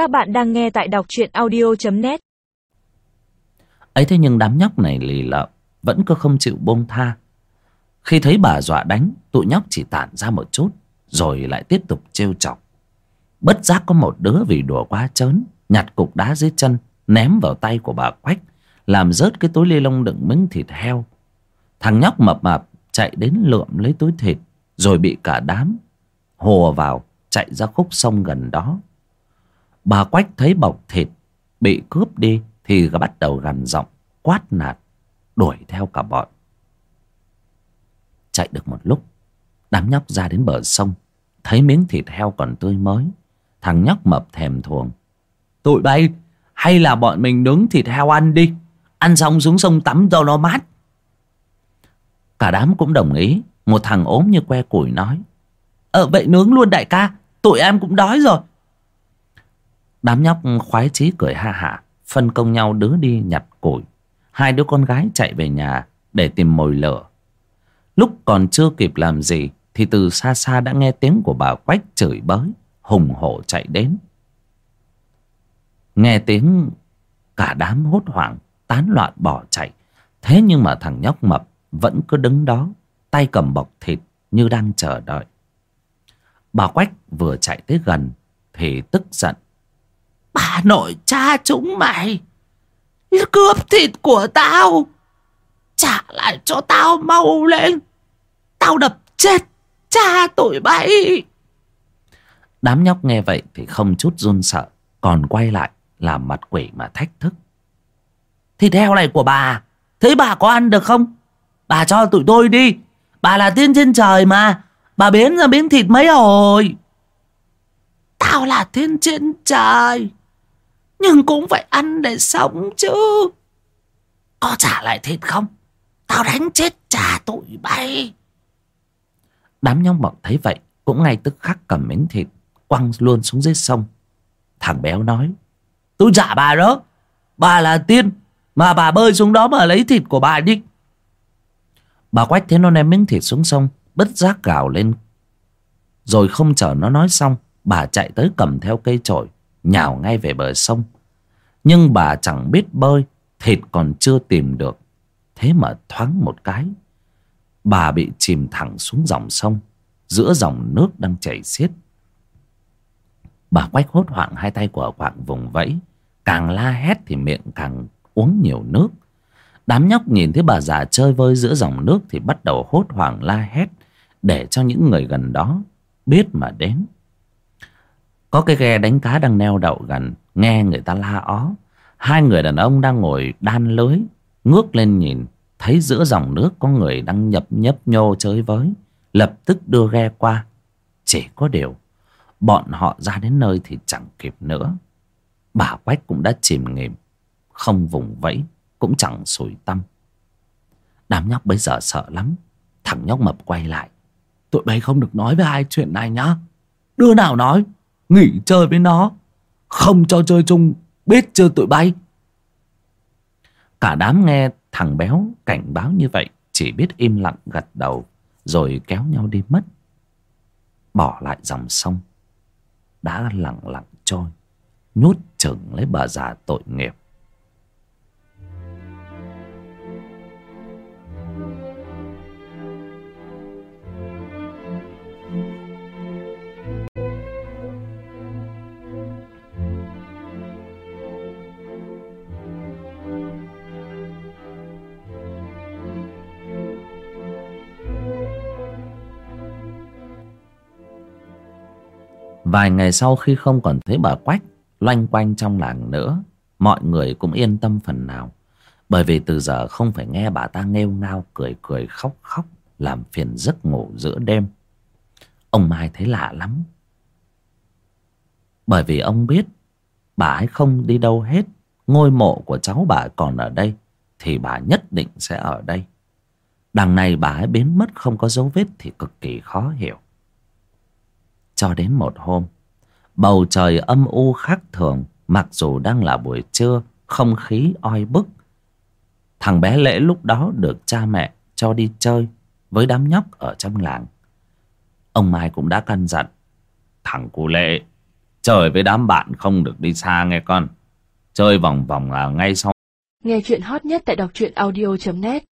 Các bạn đang nghe tại đọc truyện audio.net ấy thế nhưng đám nhóc này lì lợm, vẫn cứ không chịu buông tha. Khi thấy bà dọa đánh, tụi nhóc chỉ tản ra một chút, rồi lại tiếp tục trêu chọc. Bất giác có một đứa vì đùa quá chớn, nhặt cục đá dưới chân, ném vào tay của bà quách, làm rớt cái túi ni lông đựng miếng thịt heo. Thằng nhóc mập mập chạy đến lượm lấy túi thịt, rồi bị cả đám hồ vào chạy ra khúc sông gần đó bà quách thấy bọc thịt bị cướp đi thì bắt đầu gằn giọng, quát nạt, đuổi theo cả bọn. Chạy được một lúc, đám nhóc ra đến bờ sông, thấy miếng thịt heo còn tươi mới. Thằng nhóc mập thèm thuồng, tụi bay, hay là bọn mình nướng thịt heo ăn đi, ăn xong xuống sông tắm cho nó mát. Cả đám cũng đồng ý, một thằng ốm như que củi nói ờ vậy nướng luôn đại ca, tụi em cũng đói rồi đám nhóc khoái chí cười ha hả, phân công nhau đứa đi nhặt củi. Hai đứa con gái chạy về nhà để tìm mồi lửa. Lúc còn chưa kịp làm gì, thì từ xa xa đã nghe tiếng của bà quách chửi bới, hùng hổ chạy đến. Nghe tiếng, cả đám hốt hoảng, tán loạn bỏ chạy. Thế nhưng mà thằng nhóc mập vẫn cứ đứng đó, tay cầm bọc thịt như đang chờ đợi. Bà quách vừa chạy tới gần thì tức giận bà nội cha chúng mày. Cướp thịt của tao. Trả lại cho tao mau lên. Tao đập chết cha tụi bay. Đám nhóc nghe vậy thì không chút run sợ còn quay lại làm mặt quỷ mà thách thức. Thịt heo này của bà thế bà có ăn được không? Bà cho tụi tôi đi. Bà là tiên trên trời mà. Bà biến ra miếng thịt mấy hồi? Tao là tiên trên trời nhưng cũng phải ăn để sống chứ. Có trả lại thịt không? Tao đánh chết trả tụi bay. Đám nhóc mộng thấy vậy, cũng ngay tức khắc cầm miếng thịt, quăng luôn xuống dưới sông. Thằng béo nói, tôi trả bà đó. Bà là tiên, mà bà bơi xuống đó mà lấy thịt của bà đi. Bà quách thấy nó ném miếng thịt xuống sông, bất giác gào lên. Rồi không chờ nó nói xong, bà chạy tới cầm theo cây chổi, nhào ngay về bờ sông nhưng bà chẳng biết bơi, thịt còn chưa tìm được. Thế mà thoáng một cái, bà bị chìm thẳng xuống dòng sông, giữa dòng nước đang chảy xiết. Bà quách hốt hoảng hai tay của quạng vùng vẫy, càng la hét thì miệng càng uống nhiều nước. Đám nhóc nhìn thấy bà già chơi vơi giữa dòng nước thì bắt đầu hốt hoảng la hét, để cho những người gần đó biết mà đến. Có cái ghe đánh cá đang neo đậu gần nghe người ta la ó. Hai người đàn ông đang ngồi đan lưới, ngước lên nhìn, thấy giữa dòng nước có người đang nhập nhấp nhô chơi với, lập tức đưa ghe qua. Chỉ có điều, bọn họ ra đến nơi thì chẳng kịp nữa. Bà quách cũng đã chìm nghỉm, không vùng vẫy, cũng chẳng sủi tâm. Đám nhóc bây giờ sợ lắm, thằng nhóc mập quay lại. Tụi bay không được nói với ai chuyện này nhá. Đứa nào nói, nghỉ chơi với nó không cho chơi chung, biết chưa tụi bay. Cả đám nghe thằng béo cảnh báo như vậy, chỉ biết im lặng gật đầu, rồi kéo nhau đi mất. Bỏ lại dòng sông, đã lặng lặng trôi nhốt chừng lấy bà già tội nghiệp. Vài ngày sau khi không còn thấy bà Quách loanh quanh trong làng nữa, mọi người cũng yên tâm phần nào. Bởi vì từ giờ không phải nghe bà ta nghêu ngao cười cười khóc khóc làm phiền giấc ngủ giữa đêm. Ông Mai thấy lạ lắm. Bởi vì ông biết bà ấy không đi đâu hết. Ngôi mộ của cháu bà còn ở đây thì bà nhất định sẽ ở đây. Đằng này bà ấy biến mất không có dấu vết thì cực kỳ khó hiểu. Cho đến một hôm. Bầu trời âm u khác thường, Mặc dù đang là buổi trưa, Không khí oi bức. Thằng bé lễ lúc đó được cha mẹ cho đi chơi Với đám nhóc ở trong làng. Ông Mai cũng đã căn dặn, Thằng cu lệ chơi với đám bạn không được đi xa nghe con. Chơi vòng vòng là ngay sau. Nghe chuyện hot nhất tại đọc truyện audio.net